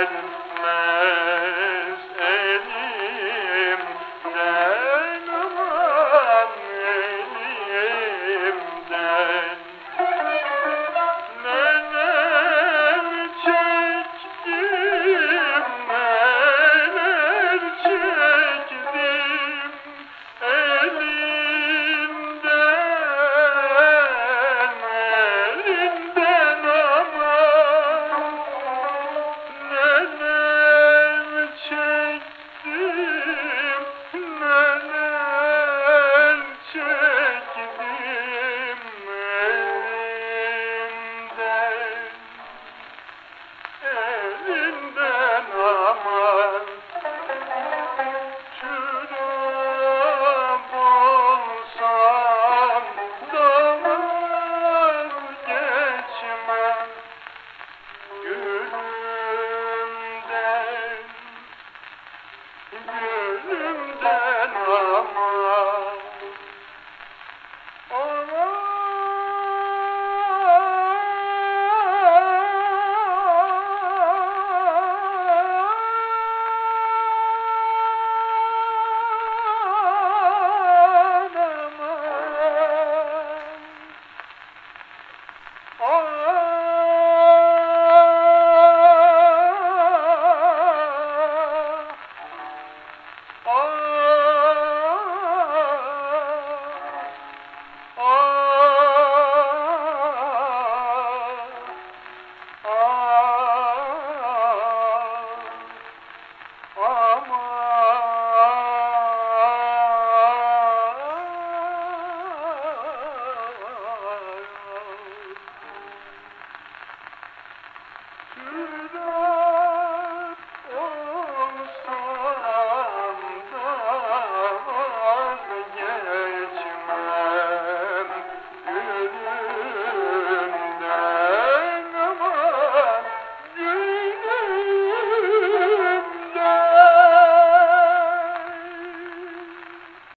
garden gülümden